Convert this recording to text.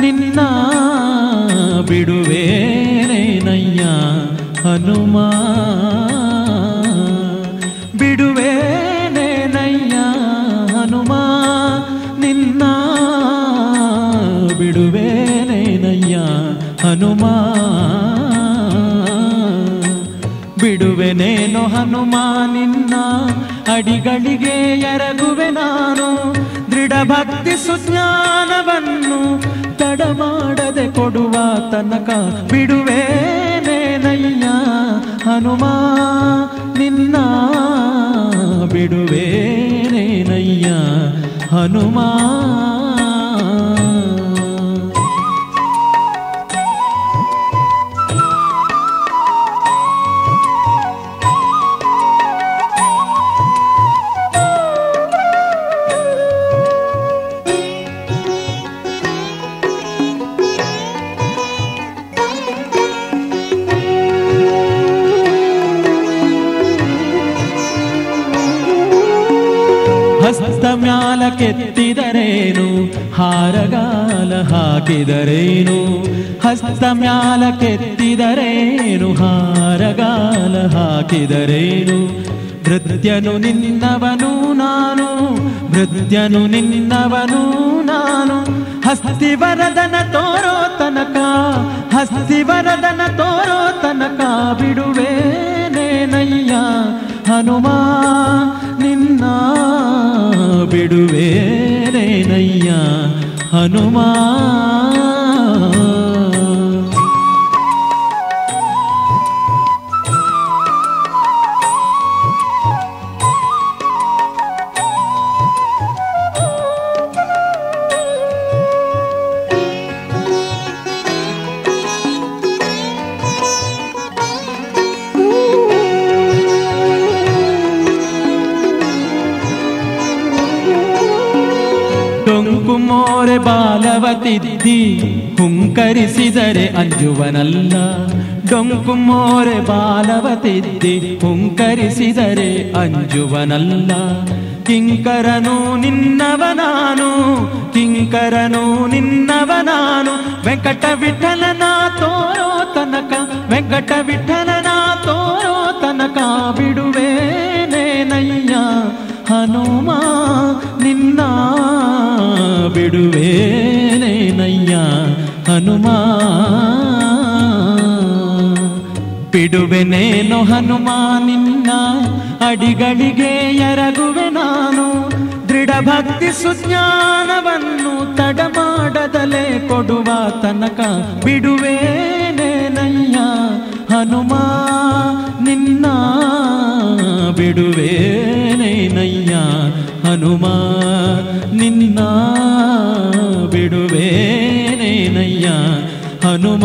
ನಿನ್ನ ಬಿಡುವೇನೇನಯ್ಯ ಹನುಮ ಬಿಡುವೇನೇನಯ್ಯ ಹನುಮ ನಿನ್ನ ಬಿಡುವೇನೇನಯ್ಯ ಹನುಮ ಬಿಡುವೆನೇನೋ ಹನುಮ ನಿನ್ನ ಅಡಿಗಳಿಗೆ ಎರಗುವೆ ನಾನು. ಭಕ್ತಿ ಸುಜ್ಞಾನವನ್ನು ತಡಮಾಡದೆ ಕೊಡುವ ತನಕ ಬಿಡುವೇನೇನಯ್ಯ ಹನುಮ ನಿನ್ನ ಬಿಡುವೇನೇನಯ್ಯ ಹನುಮ. ಹಸ್ತ ಮ್ಯಾಲ ಕೆತ್ತಿದರೇನು? ಹಾರಗಾಲ ಹಾಕಿದರೇನು? ಹಸ್ತ ಮ್ಯಾಲ ಕೆತ್ತಿದರೇನು? ಹಾರಗಾಲ ಹಾಕಿದರೇನು? ನೃತ್ಯನು ನಿನ್ನವನು ನಾನು, ನೃತ್ಯನು ನಿನ್ನವನು ನಾನು. ಹಸ್ತಿ ವರದನ ತೋರೋ ತನಕ ಹಸ್ತಿವರದನ ತೋರೋ ತನಕ ಬಿಡುವೇನೇನಯ್ಯ ಬಿಡುವೇನೇನಯ್ಯ ಹನುಮ ಡೊಂಕು ಮೋರೆ ಬಾಲವತಿದ್ದಿ. ಹುಂಕರಿಸಿದರೆ ಅಂಜುವನಲ್ಲ. ಡೊಂಕು ಮೋರೆ ಬಾಲವತಿದ್ದಿ. ಹುಂಕರಿಸಿದರೆ ಅಂಜುವನಲ್ಲ. ಕಿಂಕರನು ನಿನ್ನವ ನಾನು ಕಿಂಕರನು ನಿನ್ನವ ನಾನು ವೆಂಕಟ ವಿಠಲನ ತೋರೋ ತನಕ. ವೆಂಕಟ ವಿಠಲನ ತೋರೋ ತನಕ ಬಿಡುವೇನೇನಯ್ಯ ಹನುಮ, ನಿನ್ನ ಬಿಡುವೇನೇನಯ್ಯ ಹನುಮ, ಬಿಡುವೆನೇನೋ ಹನುಮ, ನಿನ್ನ ಅಡಿಗಳಿಗೆ ಎರಗುವೆ ನಾನು. ದೃಢ ಭಕ್ತಿ ಸುಜ್ಞಾನವನ್ನು ತಡ ಮಾಡದಲೇ ಕೊಡುವ ತನಕ ಬಿಡುವೇನೇನಯ್ಯ ಹನುಮ ಹನುಮ ನಿನ್ನ ಬಿಡುವೇನೇನಯ್ಯ ಹನುಮ